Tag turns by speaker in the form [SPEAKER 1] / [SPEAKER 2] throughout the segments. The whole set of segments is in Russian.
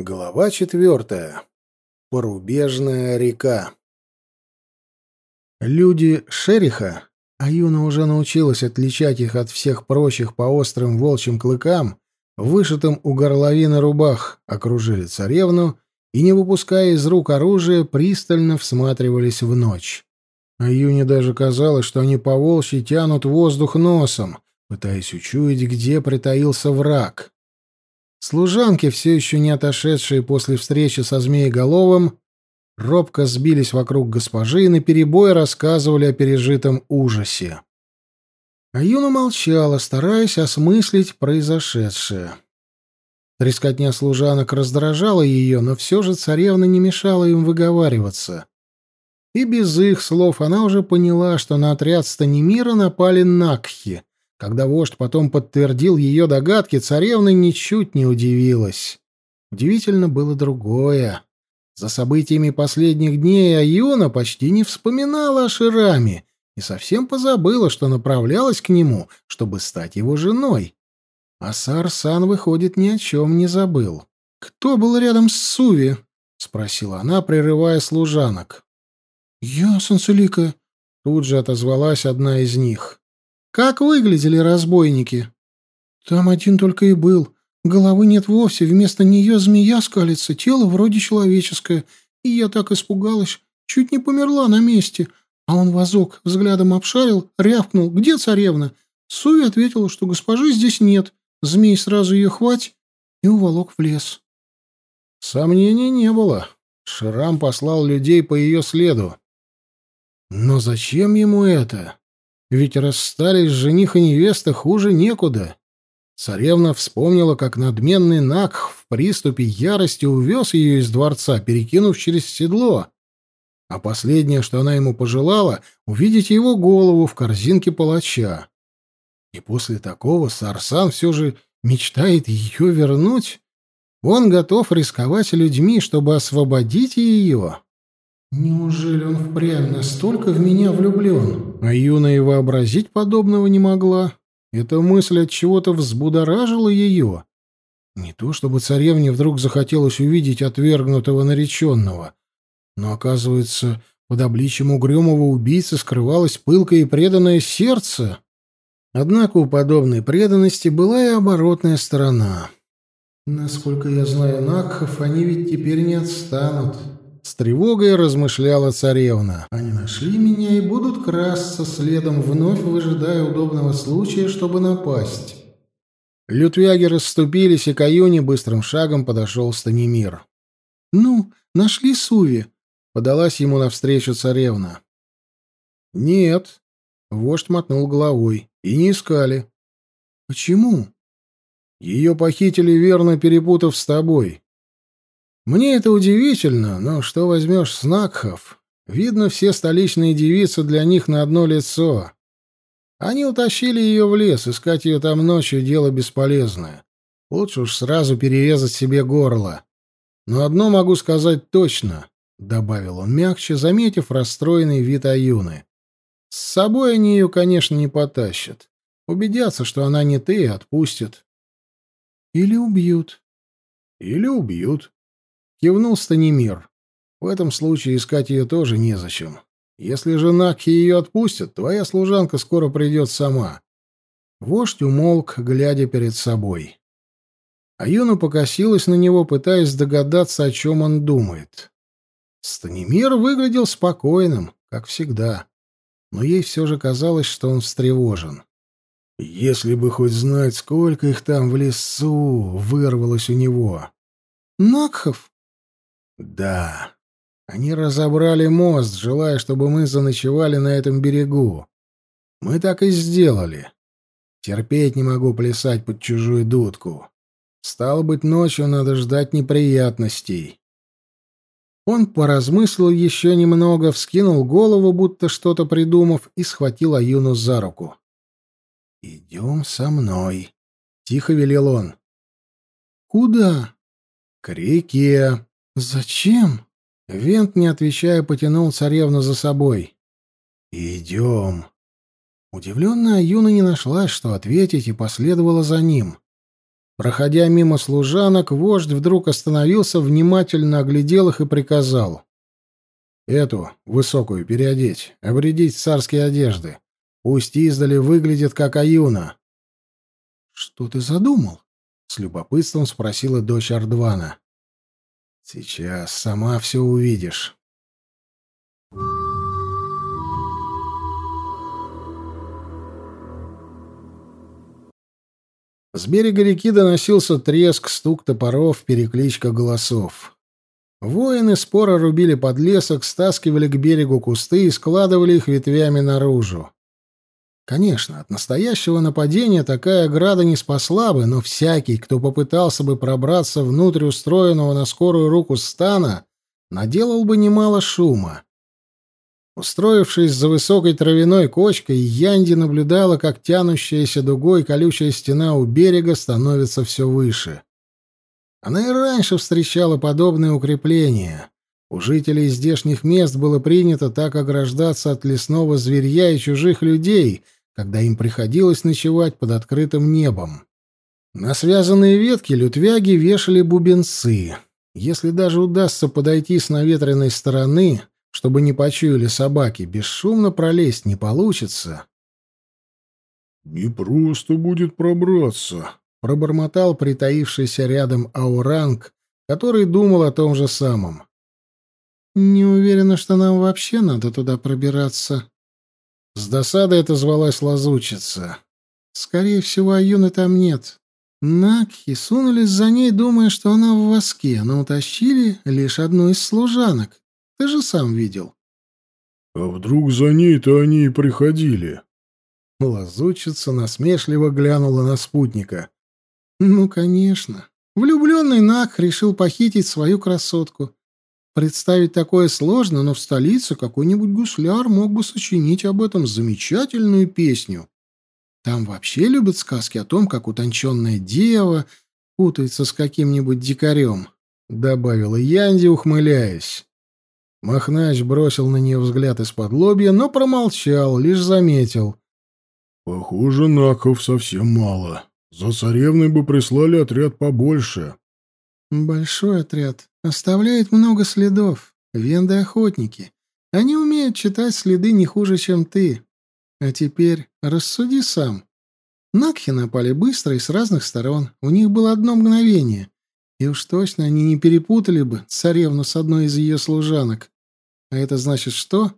[SPEAKER 1] Глава четвертая. Порубежная река. Люди Шериха, а Юна уже научилась отличать их от всех прочих по острым волчьим клыкам, вышитым у горловины рубах, окружили царевну и, не выпуская из рук оружия, пристально всматривались в ночь. А Юне даже казалось, что они по волчьи тянут воздух носом, пытаясь учуять, где притаился враг. Служанки, все еще не отошедшие после встречи со Змееголовым, робко сбились вокруг госпожи и наперебой рассказывали о пережитом ужасе. А Юна молчала, стараясь осмыслить произошедшее. Трескотня служанок раздражала ее, но все же царевна не мешала им выговариваться. И без их слов она уже поняла, что на отряд Станимира напали Накхи, когда вождь потом подтвердил ее догадки, царевна ничуть не удивилась. Удивительно было другое. За событиями последних дней Аюна почти не вспоминала о Шираме и совсем позабыла, что направлялась к нему, чтобы стать его женой. А Сарсан, выходит, ни о чем не забыл. «Кто был рядом с Суви?» — спросила она, прерывая служанок. «Я, Сансулика», — тут же отозвалась одна из них. Как выглядели разбойники? Там один только и был. Головы нет вовсе, вместо нее змея скалится, тело вроде человеческое. И я так испугалась, чуть не померла на месте. А он вазок взглядом обшарил, рявкнул «Где царевна?» Суви ответила, что госпожи здесь нет. Змей сразу ее хвать и уволок в лес. Сомнений не было. Шрам послал людей по ее следу. Но зачем ему это? Ведь расстались жених и невеста хуже некуда. Царевна вспомнила, как надменный Накх в приступе ярости увез ее из дворца, перекинув через седло. А последнее, что она ему пожелала, — увидеть его голову в корзинке палача. И после такого Сарсан все же мечтает ее вернуть. Он готов рисковать людьми, чтобы освободить ее. Неужели он впрямь настолько в меня влюблен? А Юна и вообразить подобного не могла. Эта мысль от чего-то взбудоражила ее. Не то чтобы царевне вдруг захотелось увидеть отвергнутого нареченного, но, оказывается, под обличием угрюмого убийцы скрывалось пылкое и преданное сердце. Однако у подобной преданности была и оборотная сторона. Насколько я знаю Накхов, они ведь теперь не отстанут. С тревогой размышляла царевна. Они нашли меня и будут красться следом, вновь выжидая удобного случая, чтобы напасть. Лютвяги расступились, и к быстрым шагом подошел Станимир. «Ну, нашли Суви?» — подалась ему навстречу царевна. «Нет», — вождь мотнул головой, — «и не искали». «Почему?» «Ее похитили, верно перепутав с тобой. Мне это удивительно, но что возьмешь с Накхов? Видно, все столичные девицы для них на одно лицо. Они утащили ее в лес, искать ее там ночью — дело бесполезное. Лучше уж сразу перерезать себе горло. Но одно могу сказать точно, — добавил он мягче, заметив расстроенный вид Аюны. С собой они ее, конечно, не потащат. Убедятся, что она не ты, и отпустят. Или убьют. Или убьют. Кивнул Станимир. В этом случае искать ее тоже незачем. Если же Накхи ее отпустят, твоя служанка скоро придет сама. Вождь умолк, глядя перед собой. А Юна покосилась на него, пытаясь догадаться, о чем он думает. Станимир выглядел спокойным, как всегда, но ей все же казалось, что он встревожен. «Если бы хоть знать, сколько их там в лесу!» — вырвалось у него. «Накхов!» Да. Они разобрали мост, желая, чтобы мы заночевали на этом берегу. Мы так и сделали. Терпеть не могу плясать под чужую дудку. Стало быть, ночью надо ждать неприятностей. Он поразмыслил еще немного, вскинул голову, будто что-то придумав, и схватил Аюну за руку. «Идем со мной», — тихо велел он. «Куда?» «К реке». «Зачем?» Вент, не отвечая, потянул царевну за собой. «Идем». Удивленная Юна не нашла, что ответить, и последовала за ним. Проходя мимо служанок, вождь вдруг остановился, внимательно оглядел их и приказал. «Эту, высокую, переодеть, обредить царские одежды. Пусть издали выглядит, как Аюна». «Что ты задумал?» — с любопытством спросила дочь Ардвана. «Сейчас сама все увидишь». С берега реки доносился треск, стук топоров, перекличка голосов. Воины споро рубили подлесок, стаскивали к берегу кусты и складывали их ветвями наружу. Конечно, от настоящего нападения такая ограда не спасла бы, но всякий, кто попытался бы пробраться внутрь устроенного на скорую руку стана, наделал бы немало шума. Устроившись за высокой травяной кочкой, Янди наблюдала, как тянущаяся дугой колючая стена у берега становится все выше. Она и раньше встречала подобные укрепления. У жителей здешних мест было принято так ограждаться от лесного зверья и чужих людей, когда им приходилось ночевать под открытым небом. На связанные ветки лютвяги вешали бубенцы. Если даже удастся подойти с наветренной стороны, чтобы не почуяли собаки, бесшумно пролезть не получится.
[SPEAKER 2] «Не просто будет пробраться», — пробормотал притаившийся рядом Ауранг, который думал о том же самом.
[SPEAKER 1] «Не уверена, что нам вообще надо туда пробираться». С досадой отозвалась лазучица. «Скорее всего, Аюны там нет. Накхи сунулись за ней, думая, что она в воске, но утащили лишь одну из служанок. Ты же сам видел.
[SPEAKER 2] А вдруг за ней-то они и приходили?
[SPEAKER 1] Лазучица насмешливо глянула на спутника. Ну, конечно. Влюбленный Нак решил похитить свою красотку. Представить такое сложно, но в столице какой-нибудь гусляр мог бы сочинить об этом замечательную песню. Там вообще любят сказки о том, как утонченная дева путается с каким-нибудь дикарем, — добавила Янди, ухмыляясь. Махнач бросил на нее взгляд из-под лобья, но промолчал, лишь заметил.
[SPEAKER 2] «Похоже, наков совсем мало. За царевной бы прислали отряд побольше».
[SPEAKER 1] «Большой отряд. Оставляет много следов. Венды-охотники. Они умеют читать следы не хуже, чем ты. А теперь рассуди сам. Накхи напали быстро и с разных сторон. У них было одно мгновение. И уж точно они не перепутали бы царевну с одной из ее служанок. А это значит что?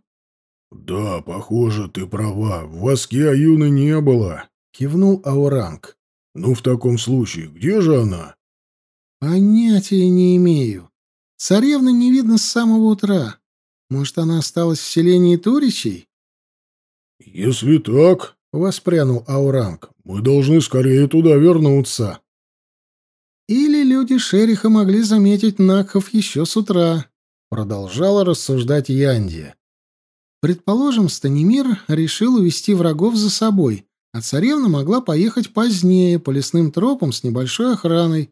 [SPEAKER 2] — Да, похоже, ты права. В воске Аюны не было, — кивнул Ауранг. — Ну, в таком случае, где же она?
[SPEAKER 1] — Понятия не имею. Царевны не видно с самого утра. Может, она осталась в селении Туричей?
[SPEAKER 2] — Если так, — воспрянул Ауранг, — мы должны скорее туда вернуться.
[SPEAKER 1] Или люди Шериха могли заметить Накхов еще с утра, продолжала рассуждать Янди. Предположим, Станимир решил увести врагов за собой, а царевна могла поехать позднее по лесным тропам с небольшой охраной.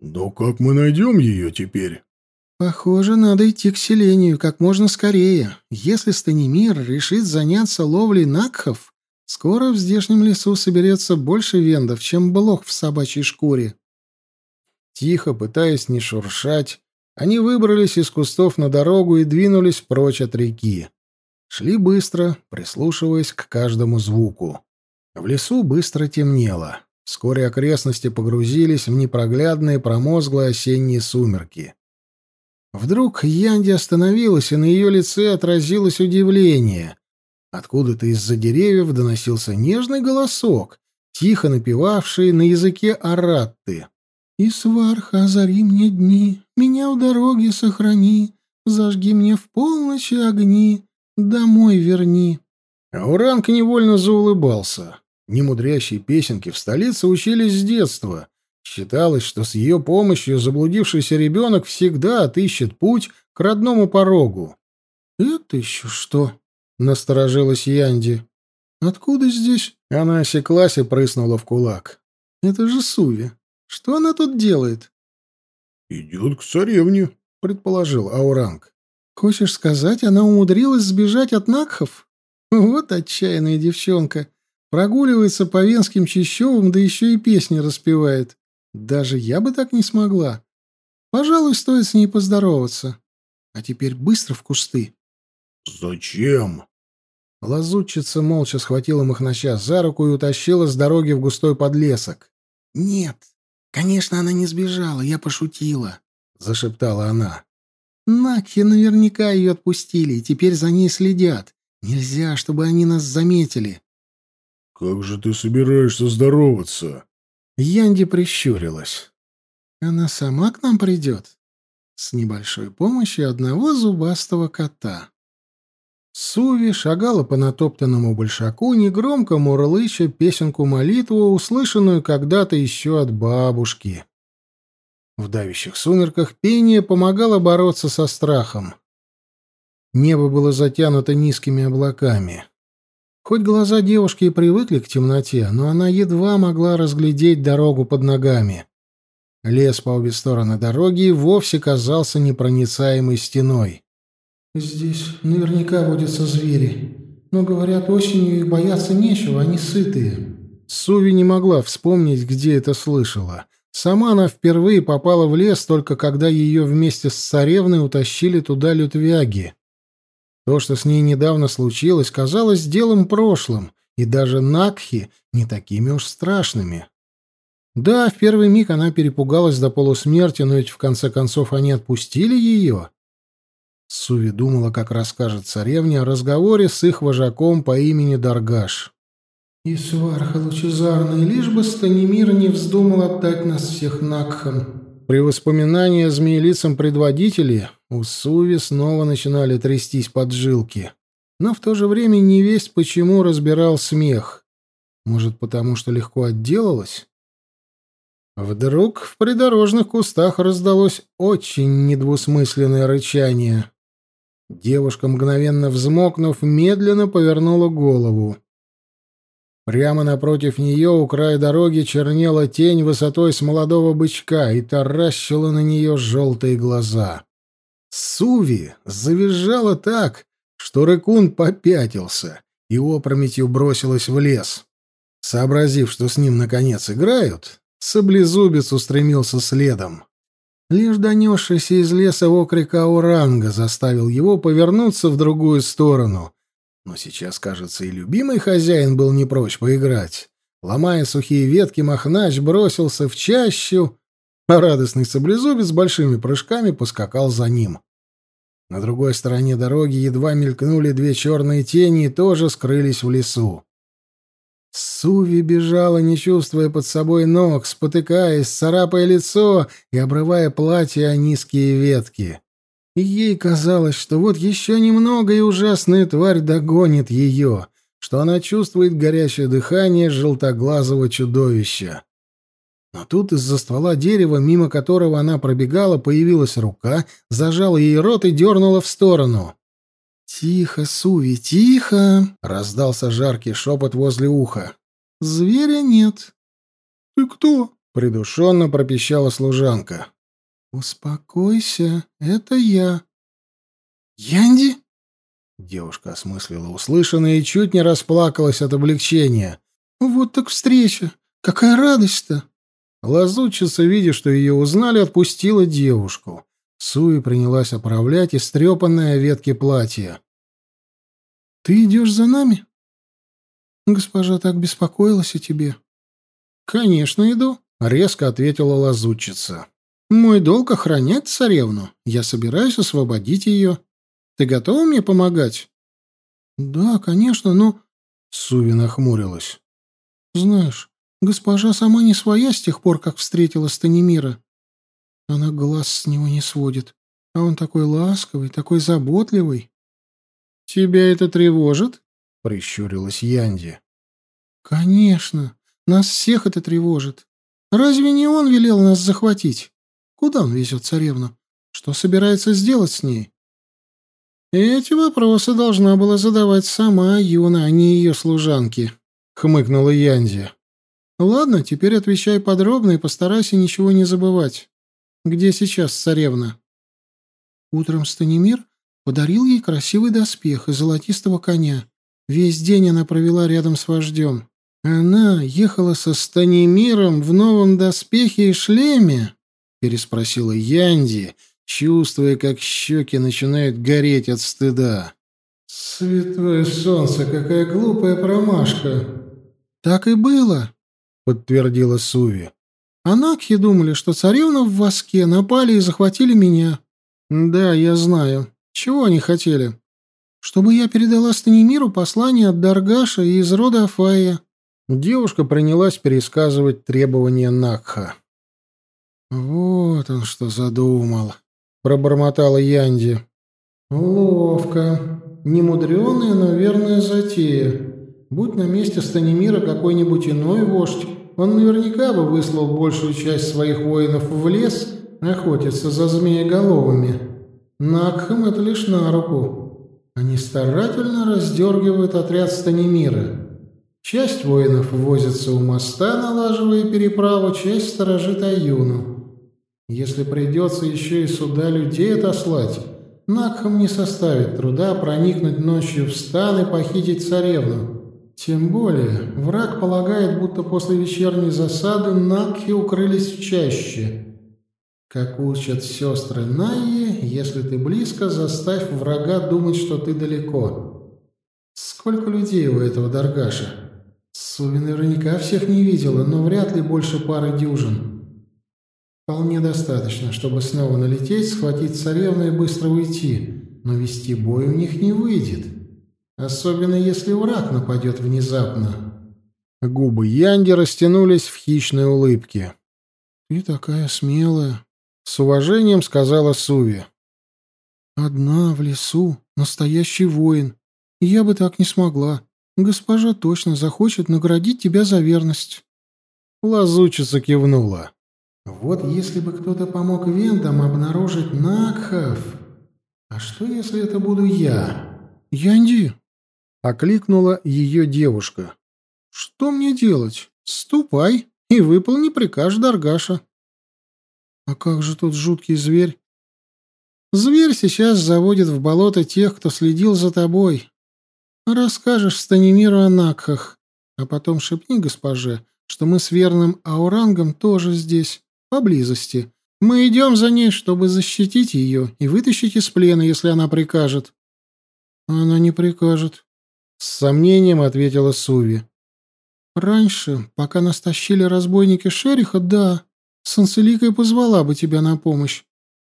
[SPEAKER 2] Но как мы найдем ее теперь?
[SPEAKER 1] Похоже, надо идти к селению как можно скорее. Если Станимир решит заняться ловлей накхов, скоро в здешнем лесу соберется больше вендов, чем блох в собачьей шкуре. Тихо, пытаясь не шуршать, они выбрались из кустов на дорогу и двинулись прочь от реки. Шли быстро, прислушиваясь к каждому звуку. В лесу быстро темнело. Вскоре окрестности погрузились в непроглядные промозглые осенние сумерки. Вдруг Янди остановилась, и на ее лице отразилось удивление. Откуда-то из-за деревьев доносился нежный голосок, тихо напевавший на языке аратты. И сварха, озари мне дни, меня у дороги сохрани, зажги мне в полночь огни, домой верни. Ауранг невольно заулыбался. Немудрящие песенки в столице учились с детства. Считалось, что с ее помощью заблудившийся ребенок всегда отыщет путь к родному порогу. «Это еще что?» — насторожилась Янди. «Откуда здесь?» Она осеклась и прыснула в кулак. «Это же Суви. Что она тут делает?
[SPEAKER 2] Идет к царевне, предположил Ауранг.
[SPEAKER 1] Хочешь сказать, она умудрилась сбежать от Накхов? Вот отчаянная девчонка. Прогуливается по венским чащобам, да еще и песни распевает. Даже я бы так не смогла. Пожалуй, стоит с ней поздороваться. А теперь быстро в кусты.
[SPEAKER 2] Зачем?
[SPEAKER 1] Лазутчица молча схватила Махнача за руку и утащила с дороги в густой подлесок. «Нет, конечно, она не сбежала, я пошутила», — зашептала она. «Накхи наверняка ее отпустили, и теперь за ней следят. Нельзя, чтобы они нас заметили».
[SPEAKER 2] «Как же ты собираешься здороваться?»
[SPEAKER 1] Янди прищурилась. «Она сама к нам придет?» «С небольшой помощью одного зубастого кота». Суви шагала по натоптанному большаку, негромко мурлыча песенку-молитву, услышанную когда-то еще от бабушки. В давящих сумерках пение помогало бороться со страхом. Небо было затянуто низкими облаками. Хоть глаза девушки и привыкли к темноте, но она едва могла разглядеть дорогу под ногами. Лес по обе стороны дороги вовсе казался непроницаемой стеной. «Здесь наверняка водятся звери, но, говорят, осенью их бояться нечего, они сытые». Суви не могла вспомнить, где это слышала. Сама она впервые попала в лес только когда ее вместе с царевной утащили туда лютвяги. То, что с ней недавно случилось, казалось делом прошлым, и даже Накхи не такими уж страшными. Да, в первый миг она перепугалась до полусмерти, но ведь в конце концов они отпустили ее. Суви думала, как расскажет царевне о разговоре с их вожаком по имени Даргаш. «И сварха лучезарный, лишь бы Станимир не вздумал отдать нас всех Накхам». При воспоминании о змеелицам предводителе у Суви снова начинали трястись поджилки. Но в то же время не весть почему разбирал смех. Может, потому что легко отделалась? Вдруг в придорожных кустах раздалось очень недвусмысленное рычание. Девушка, мгновенно взмокнув, медленно повернула голову. Прямо напротив нее у края дороги чернела тень высотой с молодого бычка и таращила на нее желтые глаза. Суви завизжала так, что рыкун попятился и опрометью бросилась в лес. Сообразив, что с ним наконец играют, саблезубец устремился следом. Лишь донесшийся из леса окрик Ауранга заставил его повернуться в другую сторону, но сейчас, кажется, и любимый хозяин был не прочь поиграть. Ломая сухие ветки, Махнач бросился в чащу, а радостный саблезубец большими прыжками поскакал за ним. На другой стороне дороги едва мелькнули две черные тени и тоже скрылись в лесу. Суви бежала, не чувствуя под собой ног, спотыкаясь, царапая лицо и обрывая платье о низкие ветки и ей казалось, что вот еще немного, и ужасная тварь догонит ее, что она чувствует горячее дыхание желтоглазого чудовища. Но тут из-за ствола дерева, мимо которого она пробегала, появилась рука, зажала ей рот и дернула в сторону. «Тихо, Суви, тихо!» — раздался жаркий шепот возле уха. «Зверя нет». «Ты кто?» — придушенно пропищала служанка. «Успокойся, это я». «Янди?» Девушка осмыслила услышанное и чуть не расплакалась от облегчения. «Вот так встреча! Какая радость-то!» Лазутчица, видя, что ее узнали, отпустила девушку. Суи принялась оправлять истрепанное ветки платья. «Ты идешь за нами?» «Госпожа так беспокоилась о тебе». «Конечно, иду», — резко ответила лазутчица. Мой долг охранять царевну. Я собираюсь освободить ее. Ты готова мне помогать? Да, конечно, но... Суви нахмурилась. Знаешь, госпожа сама не своя с тех пор, как встретила Станимира. Она глаз с него не сводит. А он такой ласковый, такой заботливый. Тебя это тревожит? Прищурилась Янди. Конечно, нас всех это тревожит. Разве не он велел нас захватить? Куда он везет царевну? Что собирается сделать с ней? Эти вопросы должна была задавать сама Юна, а не ее служанки, хмыкнула Янди. Ладно, теперь отвечай подробно и постарайся ничего не забывать. Где сейчас царевна? Утром Станимир подарил ей красивый доспех из золотистого коня. Весь день она провела рядом с вождем. «Она ехала со Станимиром в новом доспехе и шлеме?» — переспросила Янди, чувствуя, как щеки начинают гореть от стыда. «Святое солнце, какая глупая промашка!» «Так и было», — подтвердила Суви. «Анакхи думали, что царевна в воске напали и захватили меня». «Да, я знаю. Чего они хотели?» «Чтобы я передала Станимиру послание от Даргаша и из рода Афая». Девушка принялась пересказывать требования Накха. «Вот он что задумал», — пробормотала Янди. «Ловко. Немудреная, но верная затея. Будь на месте Станимира какой-нибудь иной вождь, он наверняка бы выслал большую часть своих воинов в лес охотиться за змееголовыми. Накхам это лишь на руку. Они старательно раздергивают отряд Станимира». Часть воинов возится у моста, налаживая переправу, часть сторожит Аюну. Если придется еще и сюда людей отослать, Накхам не составит труда проникнуть ночью в стан и похитить царевну. Тем более, враг полагает, будто после вечерней засады Накхи укрылись в чаще. Как учат сестры Найи, если ты близко, заставь врага думать, что ты далеко. Сколько людей у этого Даргаша? Суви наверняка всех не видела, но вряд ли больше пары дюжин. Вполне достаточно, чтобы снова налететь, схватить царевну и быстро уйти, но вести бой у них не выйдет. Особенно если враг нападет внезапно. Губы Янди растянулись в хищной улыбке. «Ты такая смелая», — с уважением сказала Суви. «Одна в лесу, настоящий воин. Я бы так не смогла. Госпожа точно захочет наградить тебя за верность. Лазучица кивнула. Вот если бы кто-то помог вендам обнаружить Накхов. А что, если это буду я? Янди, окликнула ее девушка. Что мне делать? Ступай и выполни приказ Даргаша. А как же тот жуткий зверь? Зверь сейчас заводит в болото тех, кто следил за тобой. Расскажешь Станимиру о Накхах, а потом шепни госпоже, что мы с верным Аурангом тоже здесь, поблизости. Мы идем за ней, чтобы защитить ее и вытащить из плена, если она прикажет». «Она не прикажет», — с сомнением ответила Суви. «Раньше, пока нас тащили разбойники Шериха, да, Санцелика и позвала бы тебя на помощь.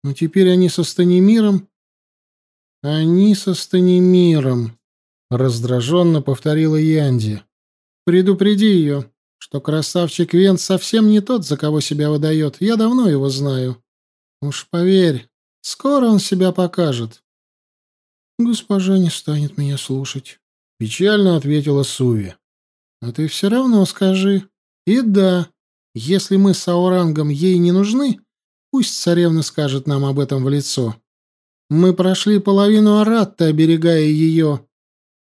[SPEAKER 1] Но теперь они со Станимиром...» «Они со Станимиром», Раздраженно повторила Янди. «Предупреди ее, что красавчик Вент совсем не тот, за кого себя выдает. Я давно его знаю. Уж поверь, скоро он себя покажет». «Госпожа не станет меня слушать», — печально ответила Суви. «А ты все равно скажи. И да, если мы с Аурангом ей не нужны, пусть царевна скажет нам об этом в лицо. Мы прошли половину Аратта, оберегая ее,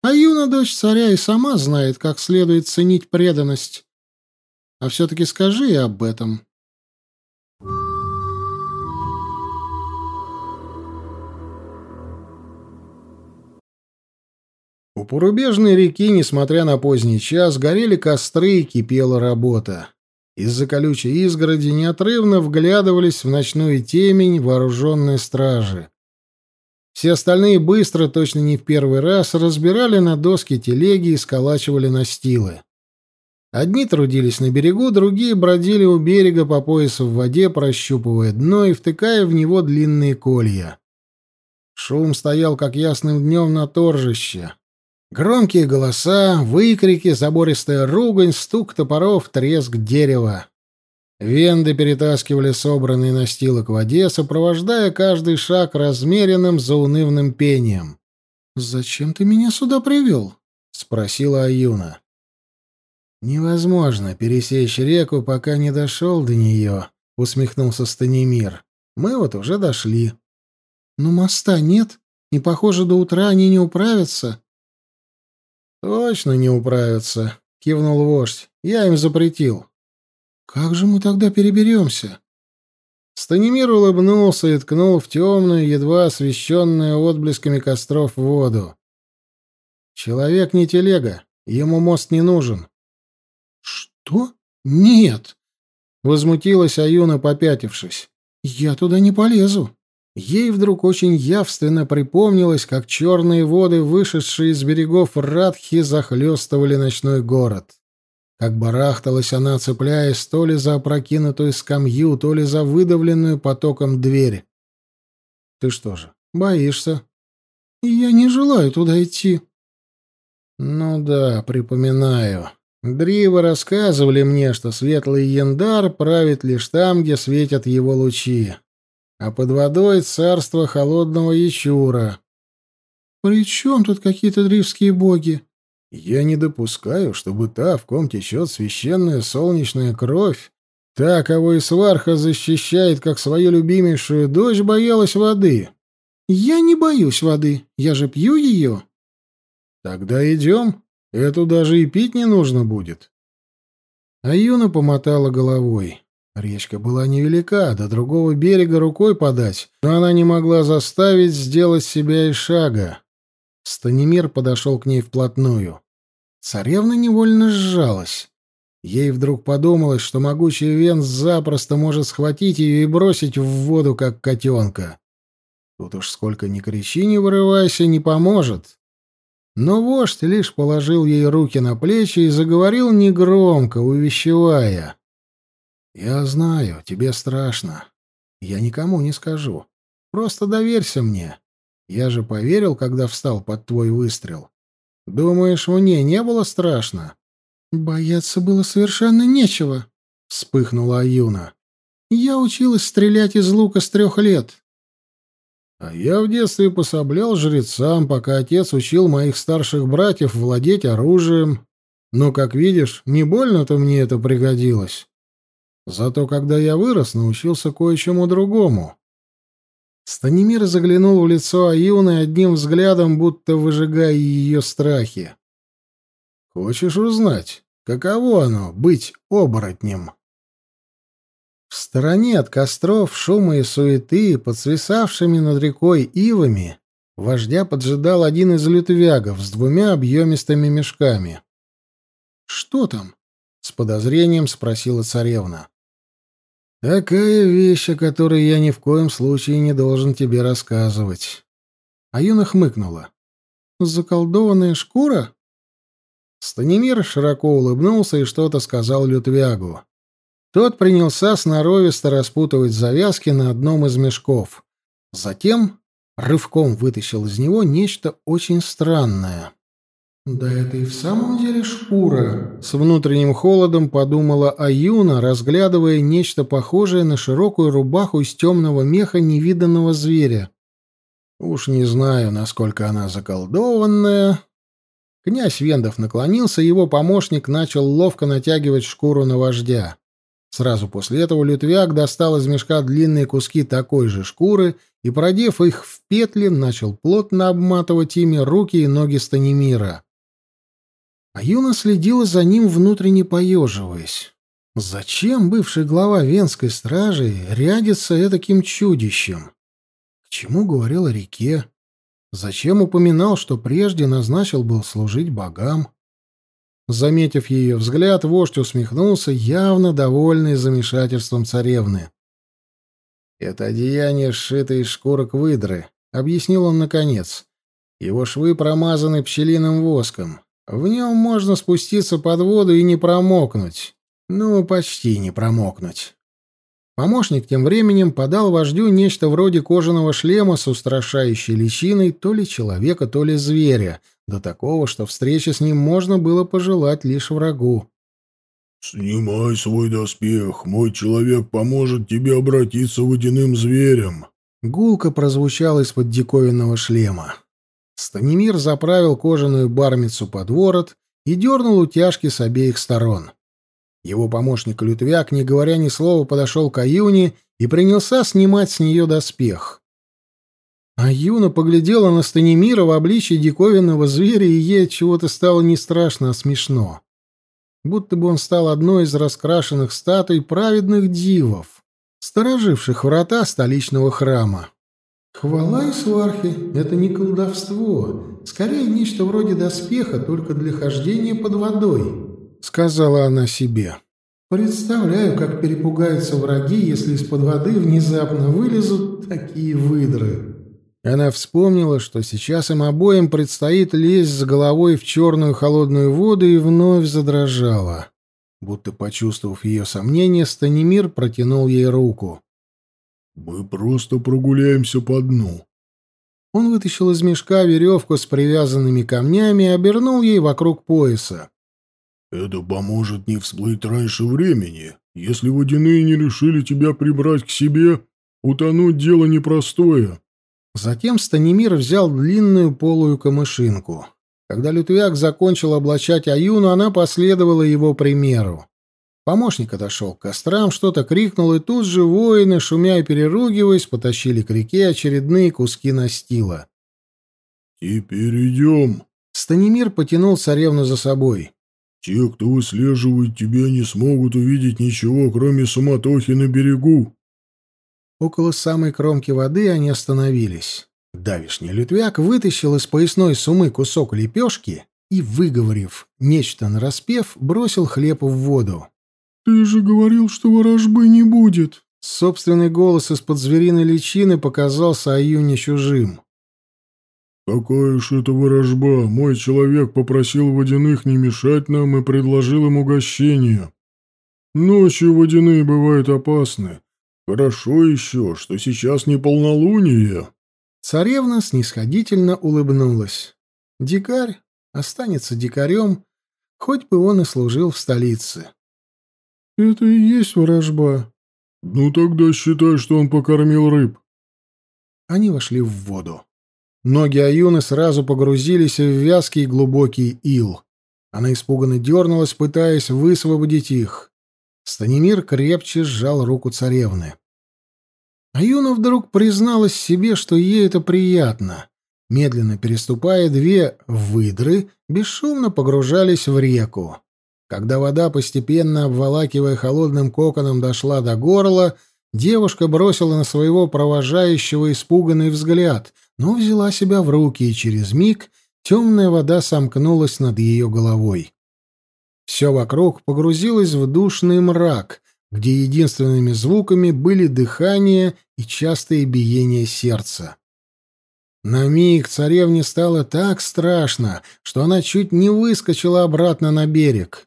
[SPEAKER 1] а юна дочь царя и сама знает, как следует ценить преданность. А все-таки скажи и об этом. У порубежной реки, несмотря на поздний час, горели костры и кипела работа. Из-за колючей изгороди неотрывно вглядывались в ночную темень вооруженные стражи. Все остальные быстро, точно не в первый раз, разбирали на доски телеги и сколачивали настилы. Одни трудились на берегу, другие бродили у берега по поясу в воде, прощупывая дно и втыкая в него длинные колья. Шум стоял, как ясным днем на торжище. Громкие голоса, выкрики, забористая ругань, стук топоров, треск дерева. Венды перетаскивали собранные настилы к воде, сопровождая каждый шаг размеренным заунывным пением. «Зачем ты меня сюда привел?» — спросила Аюна. «Невозможно пересечь реку, пока не дошел до нее», — усмехнулся Станимир. «Мы вот уже дошли». «Но моста нет, и, похоже, до утра они не управятся». «Точно не управятся», — кивнул вождь. «Я им запретил. «Как же мы тогда переберемся?» Станимир улыбнулся и ткнул в темную, едва освещенную отблесками костров воду. «Человек не телега, ему мост не нужен. «Что? Нет!» — возмутилась Аюна, попятившись. «Я туда не полезу». Ей вдруг очень явственно припомнилось, как черные воды, вышедшие из берегов Радхи, захлестывали ночной город. Как барахталась она, цепляясь то ли за опрокинутую скамью, то ли за выдавленную потоком дверь. «Ты что же, боишься?» «Я не желаю туда идти». «Ну да, припоминаю. Дривы рассказывали мне, что светлый яндар правит лишь там, где светят его лучи а под водой царство холодного Ячура.
[SPEAKER 2] «При чем тут какие-то дривские боги?»
[SPEAKER 1] «Я не допускаю, чтобы та, в ком течет священная солнечная кровь, та, кого Исварха защищает как свою любимейшую дочь, боялась воды».
[SPEAKER 2] «Я не боюсь воды, я же пью ее».
[SPEAKER 1] «Тогда идем, эту даже и пить не нужно будет». А Юна помотала головой. Речка была невелика, до другого берега рукой подать, но она не могла заставить сделать себя и шага. Станимир подошел к ней вплотную. Царевна невольно сжалась. Ей вдруг подумалось, что могучий Венс запросто может схватить ее и бросить в воду, как котенка. Тут уж сколько ни кричи, не вырывайся, не поможет. Но вождь лишь положил ей руки на плечи и заговорил негромко, увещевая. «Я знаю, тебе страшно. Я никому не скажу. Просто доверься мне. Я же поверил, когда встал под твой выстрел. Думаешь, мне не было страшно?»
[SPEAKER 2] «Бояться было совершенно нечего», — вспыхнула Аюна. «Я училась стрелять из лука с трех лет».
[SPEAKER 1] «А я в детстве пособлял жрецам, пока отец учил моих старших братьев владеть оружием. Но, как видишь, не больно-то мне это пригодилось. Зато когда я вырос, научился кое-чему другому. Станимир заглянул в лицо Аюны одним взглядом, будто выжигая ее страхи. «Хочешь узнать, каково оно — быть оборотнем?» В стороне от костров, шума и суеты, под свисавшими над рекой ивами, вождя поджидал один из лютвягов с двумя объемистыми мешками.
[SPEAKER 2] «Что там?»
[SPEAKER 1] — с подозрением спросила царевна. Такая вещь, о которой я ни в коем случае не должен тебе рассказывать. Аюна хмыкнула.
[SPEAKER 2] Заколдованная шкура?
[SPEAKER 1] Станимир широко улыбнулся и что-то сказал Лютвягу. Тот принялся сноровисто распутывать завязки на одном из мешков. Затем рывком вытащил из него нечто очень странное.
[SPEAKER 2] «Да это и в самом деле шкура», —
[SPEAKER 1] с внутренним холодом подумала Аюна, разглядывая нечто похожее на широкую рубаху из темного меха невиданного зверя. Уж не знаю, насколько она заколдованная. Князь Вендов наклонился, его помощник начал ловко натягивать шкуру на вождя. Сразу после этого Лютвяк достал из мешка длинные куски такой же шкуры и, продев их в петли, начал плотно обматывать ими руки и ноги Станимира. А Юна следила за ним, внутренне поеживаясь. Зачем бывший глава Венской стражи рядится таким чудищем? К чему говорил о реке? Зачем упоминал, что прежде назначил был служить богам? Заметив ее взгляд, вождь усмехнулся, явно довольный замешательством царевны. «Это одеяние, сшитое из шкурок выдры», — объяснил он наконец. «Его швы промазаны пчелиным воском. В нем можно спуститься под воду и не промокнуть. Ну, почти не промокнуть. Помощник тем временем подал вождю нечто вроде кожаного шлема с устрашающей личиной то ли человека, то ли зверя, до такого, что встречи с ним можно было пожелать лишь врагу.
[SPEAKER 2] «Снимай свой доспех, мой человек поможет тебе обратиться водяным зверем».
[SPEAKER 1] Гулко прозвучал из-под диковинного шлема. Станимир заправил кожаную бармицу под ворот и дернул утяжки с обеих сторон. Его помощник Лютвяк, не говоря ни слова, подошел к Аюне и принялся снимать с нее доспех. Аюна поглядела на Станимира в обличье диковинного зверя, и ей чего-то стало не страшно, а смешно. Будто бы он стал одной из раскрашенных статуй праведных дивов, стороживших врата столичного храма.
[SPEAKER 2] Хвала и свархи — это не колдовство, скорее нечто вроде доспеха, только для хождения под водой, —
[SPEAKER 1] сказала она себе. «Представляю, как перепугаются враги, если из-под воды внезапно вылезут такие выдры». Она вспомнила, что сейчас им обоим предстоит лезть с головой в черную холодную воду и вновь задрожала. Будто почувствовав ее сомнение, Станимир протянул ей руку.
[SPEAKER 2] «Мы просто прогуляемся по дну».
[SPEAKER 1] Он вытащил из мешка веревку с привязанными камнями и обернул ей вокруг пояса.
[SPEAKER 2] «Это поможет не всплыть раньше времени. Если водяные не решили тебя прибрать к себе, утонуть дело непростое».
[SPEAKER 1] Затем Станимир взял длинную полую камышинку. Когда Лютвяк закончил облачать Аюну, она последовала его примеру. Помощник отошел к кострам, что-то крикнул, и тут же воины, шумя и переругиваясь, потащили к реке очередные куски настила.
[SPEAKER 2] «Теперь идем».
[SPEAKER 1] Станимир потянул царевну за собой.
[SPEAKER 2] «Те, кто выслеживает тебя, не смогут увидеть ничего, кроме суматохи на берегу.
[SPEAKER 1] Около самой кромки воды они остановились. Давишний лютвяк вытащил из поясной сумы кусок лепешки и, выговорив нечто нараспев, бросил хлеб в воду.
[SPEAKER 2] «Ты же говорил, что ворожбы не будет!»
[SPEAKER 1] Собственный голос из-под звериной личины показался Аюне чужим.
[SPEAKER 2] «Какая ж это ворожба! Мой человек попросил водяных не мешать нам и предложил им угощение. Ночью водяные бывают опасны, Хорошо еще, что сейчас не полнолуние.
[SPEAKER 1] Царевна снисходительно улыбнулась. Дикарь останется дикарем, хоть бы он и служил в столице.
[SPEAKER 2] Это и есть ворожба. Ну тогда считай, что он покормил рыб.
[SPEAKER 1] Они вошли в воду. Ноги Аюны сразу погрузились в вязкий глубокий ил. Она испуганно дернулась, пытаясь высвободить их. Станимир крепче сжал руку царевны. А Юна вдруг призналась себе, что ей это приятно. Медленно переступая две выдры, бесшумно погружались в реку. Когда вода, постепенно обволакивая холодным коконом, дошла до горла, девушка бросила на своего провожающего испуганный взгляд, но взяла себя в руки, и через миг темная вода сомкнулась над ее головой. Все вокруг погрузилось в душный мрак, где единственными звуками были дыхание и частое биение сердца. На миг царевне стало так страшно, что она чуть не выскочила обратно на берег.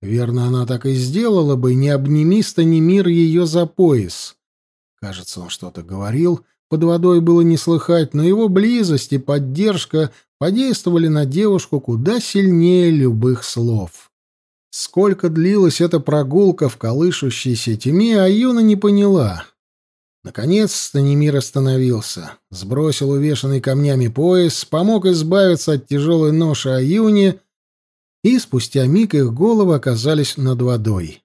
[SPEAKER 1] Верно, она так и сделала бы, не обними мир ее за пояс. Кажется, он что-то говорил, под водой было не слыхать, но его близость и поддержка подействовали на девушку куда сильнее любых слов. Сколько длилась эта прогулка в колышущейся тьме, Аюна не поняла. Наконец Станимир остановился, сбросил увешанный камнями пояс, помог избавиться от тяжелой ноши Аюне, и спустя миг их головы оказались над водой.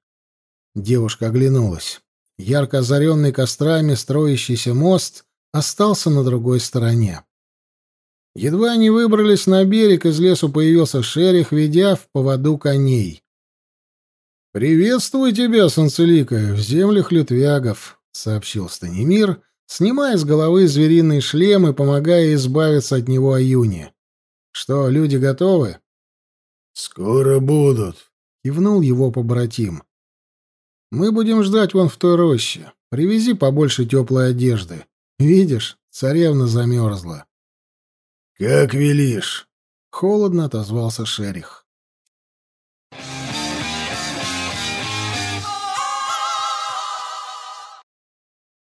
[SPEAKER 1] Девушка оглянулась. Ярко озаренный кострами строящийся мост остался на другой стороне. Едва они выбрались на берег, из лесу появился шерих, ведя в поводу коней. «Приветствую тебя, Санцелика, в землях лютвягов», — сообщил Станимир, снимая с головы звериный шлем и помогая избавиться от него Аюне. «Что, люди готовы?»
[SPEAKER 2] «Скоро будут», —
[SPEAKER 1] кивнул его побратим. «Мы будем ждать вон в той роще. Привези побольше теплой одежды. Видишь, царевна замерзла».
[SPEAKER 2] «Как велишь», —
[SPEAKER 1] холодно отозвался шерих.